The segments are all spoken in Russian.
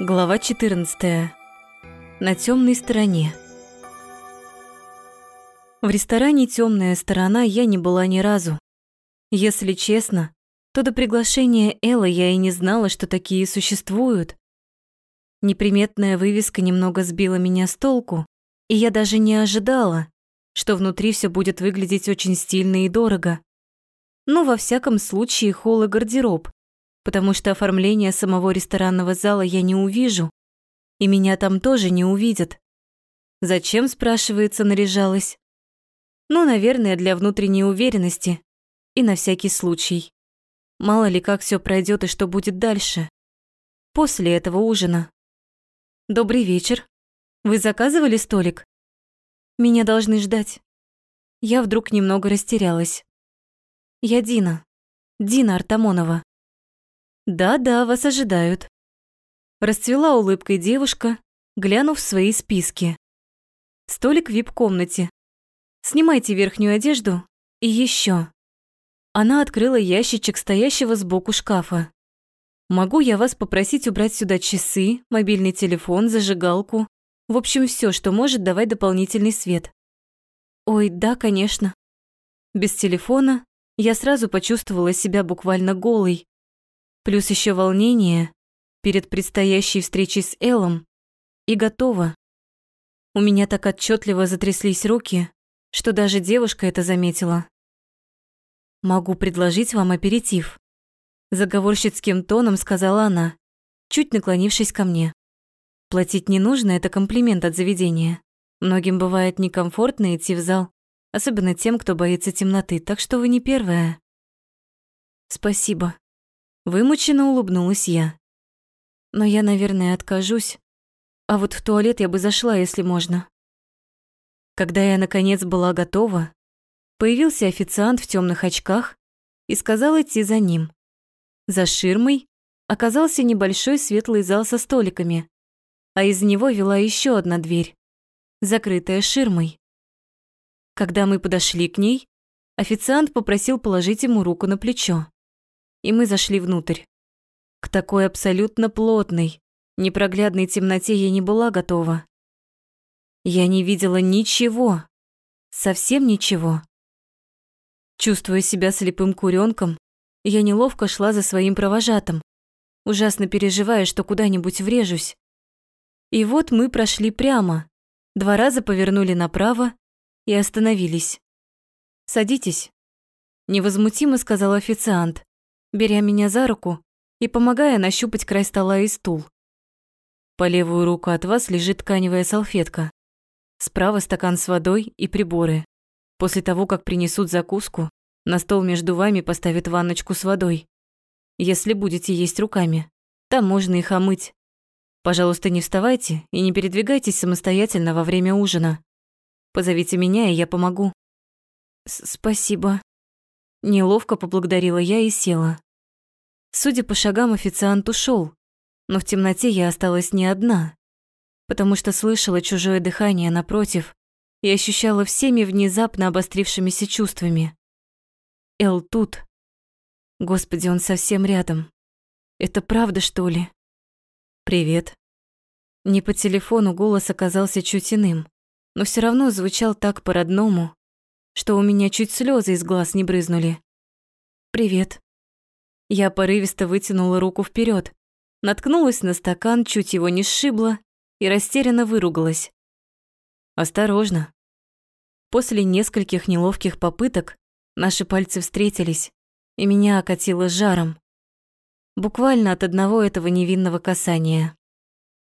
Глава 14. На темной стороне. В ресторане «Темная сторона» я не была ни разу. Если честно, то до приглашения Эллы я и не знала, что такие существуют. Неприметная вывеска немного сбила меня с толку, и я даже не ожидала, что внутри все будет выглядеть очень стильно и дорого. Ну, во всяком случае, холл и гардероб потому что оформление самого ресторанного зала я не увижу, и меня там тоже не увидят. Зачем, спрашивается, наряжалась? Ну, наверное, для внутренней уверенности и на всякий случай. Мало ли, как все пройдет и что будет дальше. После этого ужина. Добрый вечер. Вы заказывали столик? Меня должны ждать. Я вдруг немного растерялась. Я Дина. Дина Артамонова. «Да-да, вас ожидают». Расцвела улыбкой девушка, глянув в свои списки. Столик в вип-комнате. Снимайте верхнюю одежду и еще. Она открыла ящичек стоящего сбоку шкафа. Могу я вас попросить убрать сюда часы, мобильный телефон, зажигалку, в общем, все, что может давать дополнительный свет. Ой, да, конечно. Без телефона я сразу почувствовала себя буквально голой, Плюс еще волнение перед предстоящей встречей с Эллом. И готово. У меня так отчетливо затряслись руки, что даже девушка это заметила. «Могу предложить вам аперитив», – заговорщицким тоном сказала она, чуть наклонившись ко мне. «Платить не нужно, это комплимент от заведения. Многим бывает некомфортно идти в зал, особенно тем, кто боится темноты, так что вы не первая». «Спасибо», Вымученно улыбнулась я. Но я, наверное, откажусь. А вот в туалет я бы зашла, если можно. Когда я, наконец, была готова, появился официант в темных очках и сказал идти за ним. За ширмой оказался небольшой светлый зал со столиками, а из него вела еще одна дверь, закрытая ширмой. Когда мы подошли к ней, официант попросил положить ему руку на плечо и мы зашли внутрь. К такой абсолютно плотной, непроглядной темноте я не была готова. Я не видела ничего, совсем ничего. Чувствуя себя слепым куренком, я неловко шла за своим провожатым, ужасно переживая, что куда-нибудь врежусь. И вот мы прошли прямо, два раза повернули направо и остановились. «Садитесь», – невозмутимо сказал официант, беря меня за руку и помогая нащупать край стола и стул. По левую руку от вас лежит тканевая салфетка. Справа стакан с водой и приборы. После того, как принесут закуску, на стол между вами поставят ванночку с водой. Если будете есть руками, там можно их омыть. Пожалуйста, не вставайте и не передвигайтесь самостоятельно во время ужина. Позовите меня, и я помогу. С Спасибо. Неловко поблагодарила я и села. Судя по шагам, официант ушел, но в темноте я осталась не одна, потому что слышала чужое дыхание напротив и ощущала всеми внезапно обострившимися чувствами. Эл тут. Господи, он совсем рядом. Это правда, что ли? Привет. Не по телефону голос оказался чуть иным, но все равно звучал так по-родному, что у меня чуть слезы из глаз не брызнули. Привет. Я порывисто вытянула руку вперед, наткнулась на стакан, чуть его не сшибла и растерянно выругалась. «Осторожно». После нескольких неловких попыток наши пальцы встретились, и меня окатило жаром. Буквально от одного этого невинного касания.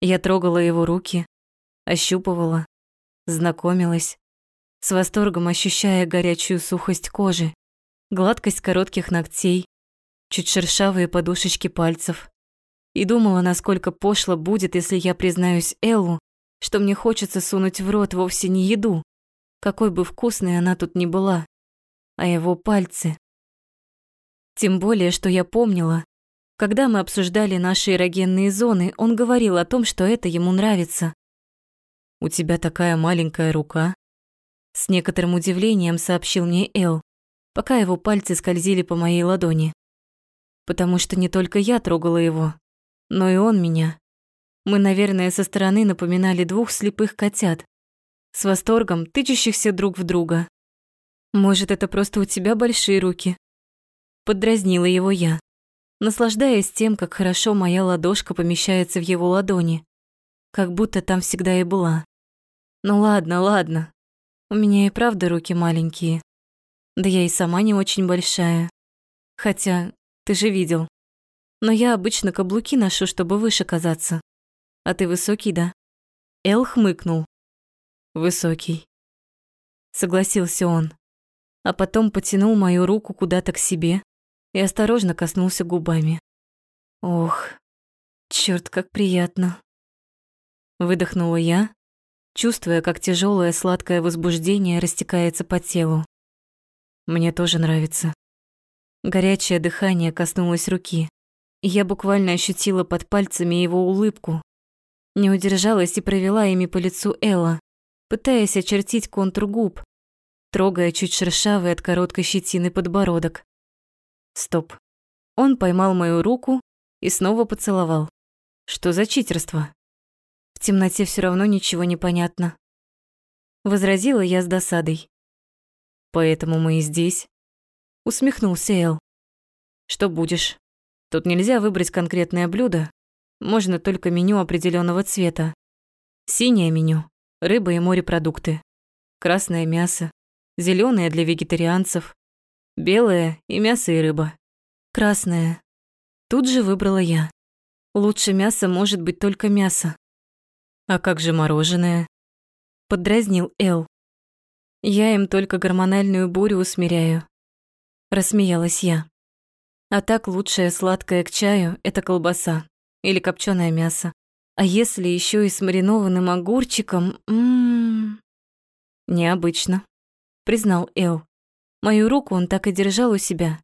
Я трогала его руки, ощупывала, знакомилась, с восторгом ощущая горячую сухость кожи, гладкость коротких ногтей, чуть шершавые подушечки пальцев. И думала, насколько пошло будет, если я признаюсь Эллу, что мне хочется сунуть в рот вовсе не еду, какой бы вкусной она тут ни была, а его пальцы. Тем более, что я помнила, когда мы обсуждали наши эрогенные зоны, он говорил о том, что это ему нравится. «У тебя такая маленькая рука», — с некоторым удивлением сообщил мне Эл, пока его пальцы скользили по моей ладони потому что не только я трогала его, но и он меня. Мы, наверное, со стороны напоминали двух слепых котят, с восторгом тычущихся друг в друга. Может, это просто у тебя большие руки? Поддразнила его я, наслаждаясь тем, как хорошо моя ладошка помещается в его ладони, как будто там всегда и была. Ну ладно, ладно. У меня и правда руки маленькие. Да я и сама не очень большая. Хотя, ты же видел. Но я обычно каблуки ношу, чтобы выше казаться. А ты высокий, да? Эл хмыкнул. Высокий. Согласился он. А потом потянул мою руку куда-то к себе и осторожно коснулся губами. Ох, черт, как приятно. Выдохнула я, чувствуя, как тяжелое сладкое возбуждение растекается по телу. Мне тоже нравится. Горячее дыхание коснулось руки, я буквально ощутила под пальцами его улыбку. Не удержалась и провела ими по лицу Элла, пытаясь очертить контур губ, трогая чуть шершавый от короткой щетины подбородок. Стоп. Он поймал мою руку и снова поцеловал. Что за читерство? В темноте все равно ничего не понятно. Возразила я с досадой. Поэтому мы и здесь. Усмехнулся Эл. Что будешь? Тут нельзя выбрать конкретное блюдо. Можно только меню определенного цвета. Синее меню – рыба и морепродукты. Красное мясо. Зеленое для вегетарианцев. Белое и мясо, и рыба. Красное. Тут же выбрала я. Лучше мясо может быть только мясо. А как же мороженое? Поддразнил Эл. Я им только гормональную бурю усмиряю. Рассмеялась я. А так лучшее сладкое к чаю – это колбаса или копченое мясо. А если еще и с маринованным огурчиком, ммм, необычно, признал Эл. Мою руку он так и держал у себя.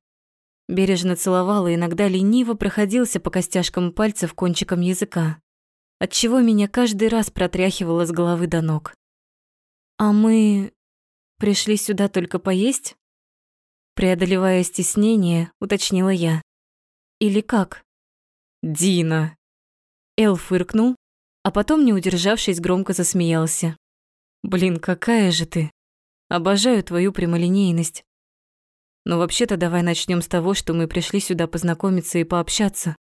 Бережно целовал и иногда лениво проходился по костяшкам пальцев кончиком языка, отчего меня каждый раз протряхивало с головы до ног. «А мы пришли сюда только поесть?» Преодолевая стеснение, уточнила я. «Или как?» «Дина!» Эл фыркнул, а потом, не удержавшись, громко засмеялся. «Блин, какая же ты!» Обожаю твою прямолинейность. Но вообще-то давай начнем с того, что мы пришли сюда познакомиться и пообщаться.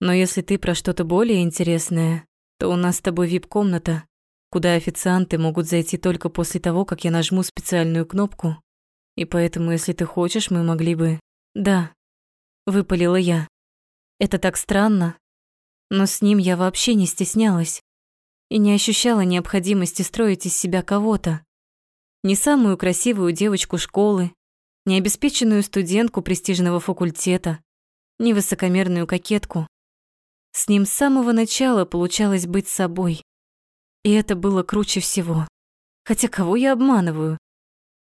Но если ты про что-то более интересное, то у нас с тобой вип-комната, куда официанты могут зайти только после того, как я нажму специальную кнопку. И поэтому, если ты хочешь, мы могли бы... Да, выпалила я. Это так странно, но с ним я вообще не стеснялась и не ощущала необходимости строить из себя кого-то не самую красивую девочку школы, не обеспеченную студентку престижного факультета, не высокомерную кокетку. С ним с самого начала получалось быть собой. И это было круче всего. Хотя кого я обманываю?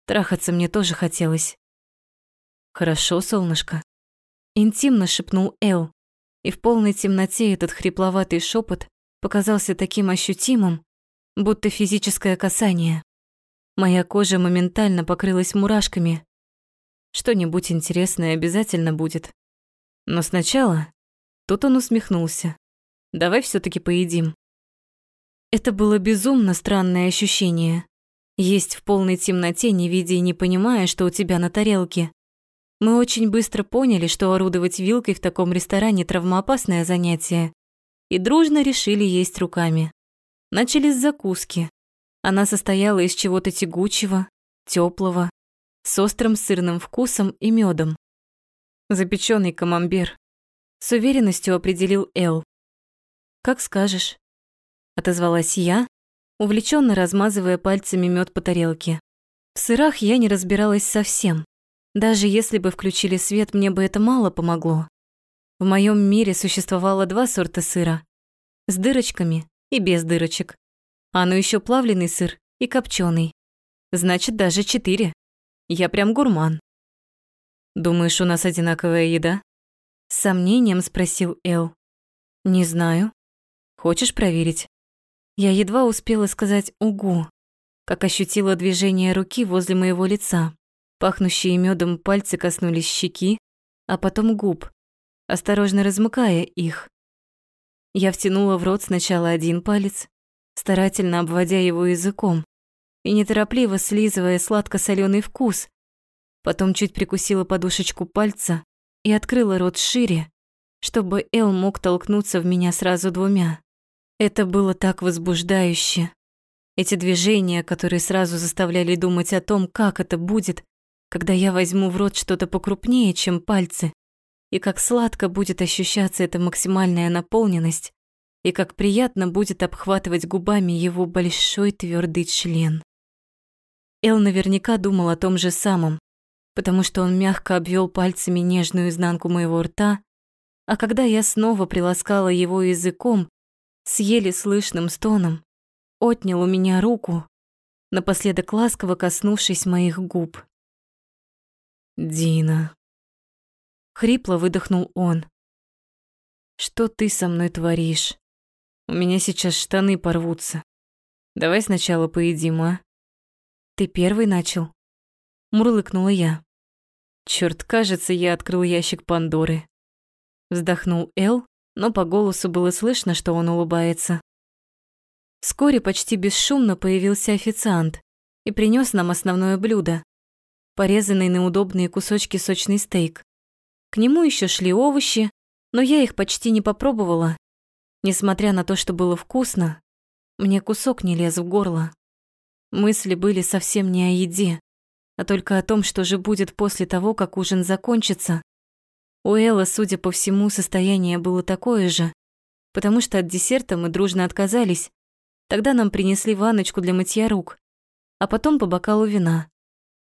Трахаться мне тоже хотелось. «Хорошо, солнышко», — интимно шепнул Эл, и в полной темноте этот хрипловатый шепот показался таким ощутимым, будто физическое касание. Моя кожа моментально покрылась мурашками. Что-нибудь интересное обязательно будет. Но сначала... Тут он усмехнулся. «Давай все таки поедим». Это было безумно странное ощущение. Есть в полной темноте, не видя и не понимая, что у тебя на тарелке. Мы очень быстро поняли, что орудовать вилкой в таком ресторане травмоопасное занятие, и дружно решили есть руками. Начали с закуски. Она состояла из чего-то тягучего, теплого, с острым сырным вкусом и медом. Запеченный камамбер. С уверенностью определил Эл. «Как скажешь», — отозвалась я, увлеченно размазывая пальцами мед по тарелке. В сырах я не разбиралась совсем. Даже если бы включили свет, мне бы это мало помогло. В моем мире существовало два сорта сыра. С дырочками и без дырочек. А ну еще плавленый сыр и копченый. Значит, даже четыре. Я прям гурман. Думаешь, у нас одинаковая еда? С сомнением спросил Эл. Не знаю. Хочешь проверить? Я едва успела сказать «угу», как ощутила движение руки возле моего лица. Пахнущие медом пальцы коснулись щеки, а потом губ, осторожно размыкая их. Я втянула в рот сначала один палец, старательно обводя его языком и неторопливо слизывая сладко соленый вкус. Потом чуть прикусила подушечку пальца и открыла рот шире, чтобы Эл мог толкнуться в меня сразу двумя. Это было так возбуждающе. Эти движения, которые сразу заставляли думать о том, как это будет, когда я возьму в рот что-то покрупнее, чем пальцы, и как сладко будет ощущаться эта максимальная наполненность, и как приятно будет обхватывать губами его большой твердый член. Эл наверняка думал о том же самом, потому что он мягко обвел пальцами нежную изнанку моего рта, а когда я снова приласкала его языком с еле слышным стоном, отнял у меня руку, напоследок ласково коснувшись моих губ. «Дина», — хрипло выдохнул он, — «что ты со мной творишь? У меня сейчас штаны порвутся. Давай сначала поедим, а?» «Ты первый начал?» — мурлыкнула я. Черт, кажется, я открыл ящик Пандоры. Вздохнул Эл, но по голосу было слышно, что он улыбается. Вскоре почти бесшумно появился официант и принес нам основное блюдо – порезанный на удобные кусочки сочный стейк. К нему еще шли овощи, но я их почти не попробовала. Несмотря на то, что было вкусно, мне кусок не лез в горло. Мысли были совсем не о еде, а только о том, что же будет после того, как ужин закончится. У Элла, судя по всему, состояние было такое же, потому что от десерта мы дружно отказались, Тогда нам принесли ванночку для мытья рук, а потом по бокалу вина.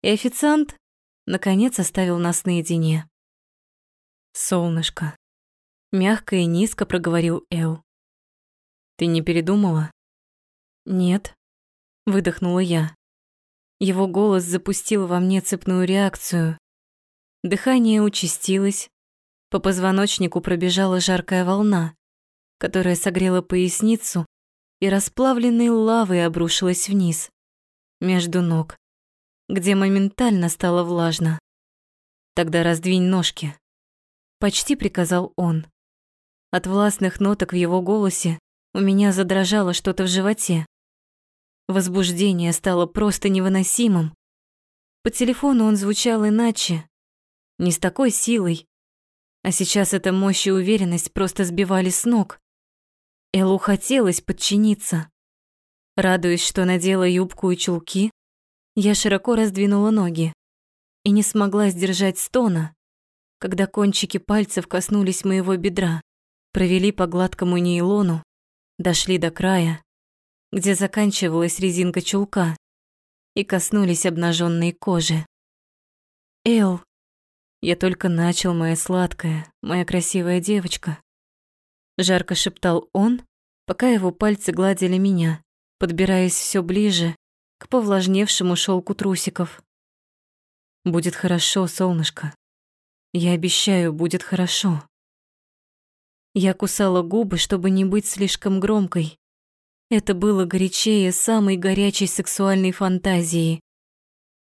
И официант, наконец, оставил нас наедине. «Солнышко», — мягко и низко проговорил Эл. «Ты не передумала?» «Нет», — выдохнула я. Его голос запустил во мне цепную реакцию. Дыхание участилось, по позвоночнику пробежала жаркая волна, которая согрела поясницу и расплавленной лавой обрушилась вниз, между ног, где моментально стало влажно. «Тогда раздвинь ножки», — почти приказал он. От властных ноток в его голосе у меня задрожало что-то в животе. Возбуждение стало просто невыносимым. По телефону он звучал иначе, не с такой силой, а сейчас эта мощь и уверенность просто сбивали с ног. Эллу хотелось подчиниться. Радуясь, что надела юбку и чулки, я широко раздвинула ноги и не смогла сдержать стона, когда кончики пальцев коснулись моего бедра, провели по гладкому нейлону, дошли до края, где заканчивалась резинка чулка, и коснулись обнаженной кожи. «Эл, я только начал, моя сладкая, моя красивая девочка. Жарко шептал он, пока его пальцы гладили меня, подбираясь все ближе к повлажневшему шелку трусиков. «Будет хорошо, солнышко. Я обещаю, будет хорошо». Я кусала губы, чтобы не быть слишком громкой. Это было горячее самой горячей сексуальной фантазии.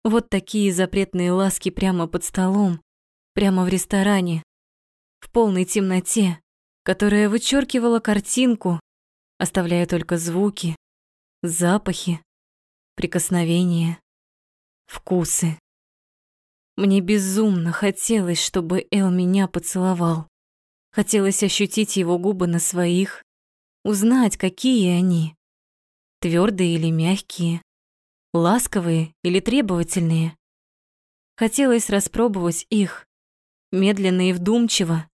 Вот такие запретные ласки прямо под столом, прямо в ресторане, в полной темноте, которая вычеркивала картинку, оставляя только звуки, запахи, прикосновения, вкусы. Мне безумно хотелось, чтобы Эл меня поцеловал. Хотелось ощутить его губы на своих, узнать, какие они. Твердые или мягкие, ласковые или требовательные. Хотелось распробовать их, медленно и вдумчиво,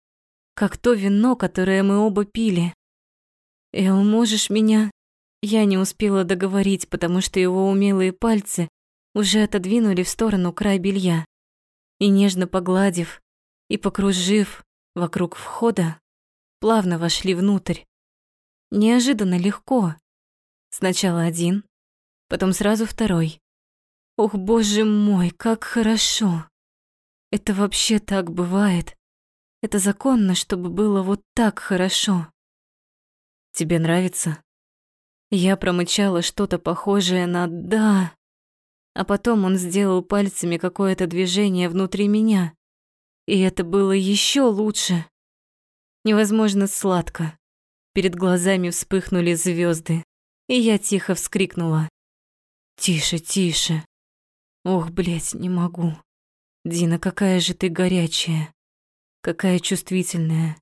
как то вино, которое мы оба пили. «Эл, можешь меня...» Я не успела договорить, потому что его умелые пальцы уже отодвинули в сторону край белья. И нежно погладив и покружив вокруг входа, плавно вошли внутрь. Неожиданно легко. Сначала один, потом сразу второй. Ох, боже мой, как хорошо. Это вообще так бывает. Это законно, чтобы было вот так хорошо. Тебе нравится? Я промычала что-то похожее на «да», а потом он сделал пальцами какое-то движение внутри меня, и это было еще лучше. Невозможно сладко, Перед глазами вспыхнули звезды, и я тихо вскрикнула. «Тише, тише! Ох, блядь, не могу! Дина, какая же ты горячая! Какая чувствительная!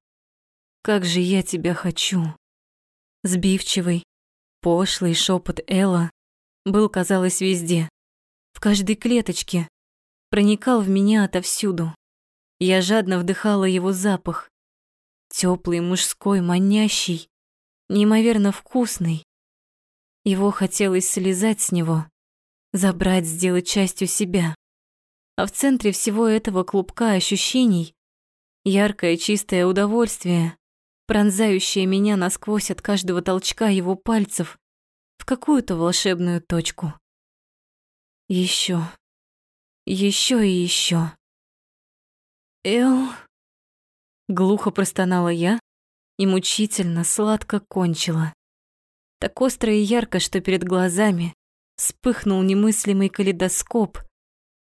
Как же я тебя хочу!» Сбивчивый, пошлый шепот Элла был, казалось, везде, в каждой клеточке, проникал в меня отовсюду. Я жадно вдыхала его запах, теплый, мужской, манящий, неимоверно вкусный. Его хотелось слезать с него, забрать, сделать частью себя. А в центре всего этого клубка ощущений яркое чистое удовольствие, пронзающее меня насквозь от каждого толчка его пальцев в какую-то волшебную точку. Еще, еще и еще. Эл... Глухо простонала я и мучительно, сладко кончила. Так остро и ярко, что перед глазами вспыхнул немыслимый калейдоскоп,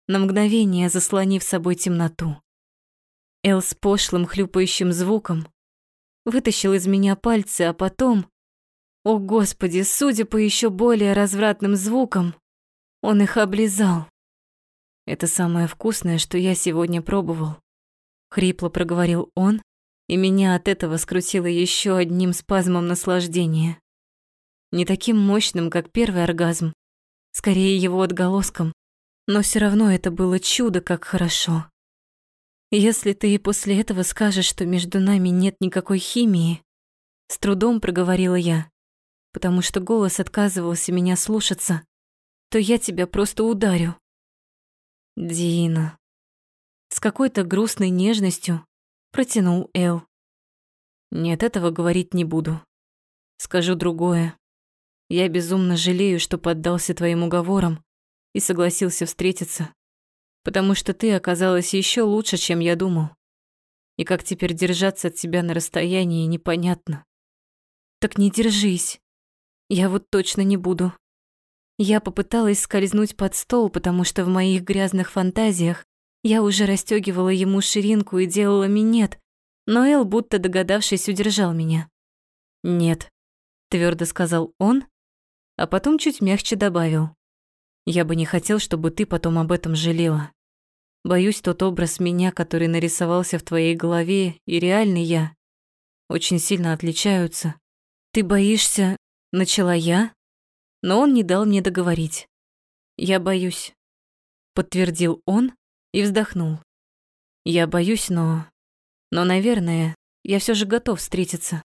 на мгновение заслонив собой темноту. Эл с пошлым хлюпающим звуком вытащил из меня пальцы, а потом... О, Господи, судя по еще более развратным звукам, он их облизал. Это самое вкусное, что я сегодня пробовал. Хрипло проговорил он, и меня от этого скрутило еще одним спазмом наслаждения. Не таким мощным, как первый оргазм, скорее его отголоском, но все равно это было чудо, как хорошо. Если ты и после этого скажешь, что между нами нет никакой химии, с трудом проговорила я, потому что голос отказывался меня слушаться, то я тебя просто ударю. Дина, с какой-то грустной нежностью протянул Эл. Нет, этого говорить не буду. Скажу другое. Я безумно жалею, что поддался твоим уговорам и согласился встретиться, потому что ты оказалась еще лучше, чем я думал. И как теперь держаться от тебя на расстоянии, непонятно. Так не держись. Я вот точно не буду. Я попыталась скользнуть под стол, потому что в моих грязных фантазиях я уже расстёгивала ему ширинку и делала минет, но Эл, будто догадавшись, удержал меня. «Нет», — твердо сказал он, а потом чуть мягче добавил. «Я бы не хотел, чтобы ты потом об этом жалела. Боюсь, тот образ меня, который нарисовался в твоей голове, и реальный я, очень сильно отличаются. Ты боишься...» — начала я, но он не дал мне договорить. «Я боюсь», — подтвердил он, и вздохнул. Я боюсь, но... Но, наверное, я все же готов встретиться.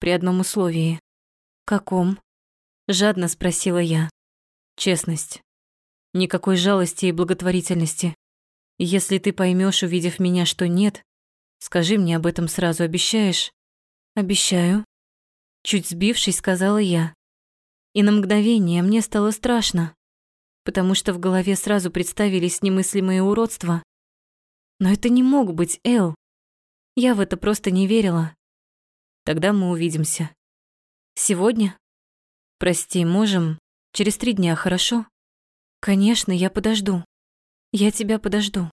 При одном условии. Каком? Жадно спросила я. Честность. Никакой жалости и благотворительности. Если ты поймешь, увидев меня, что нет, скажи мне об этом сразу, обещаешь? Обещаю. Чуть сбившись, сказала я. И на мгновение мне стало страшно потому что в голове сразу представились немыслимые уродства. Но это не мог быть Эл. Я в это просто не верила. Тогда мы увидимся. Сегодня? Прости, можем через три дня, хорошо? Конечно, я подожду. Я тебя подожду.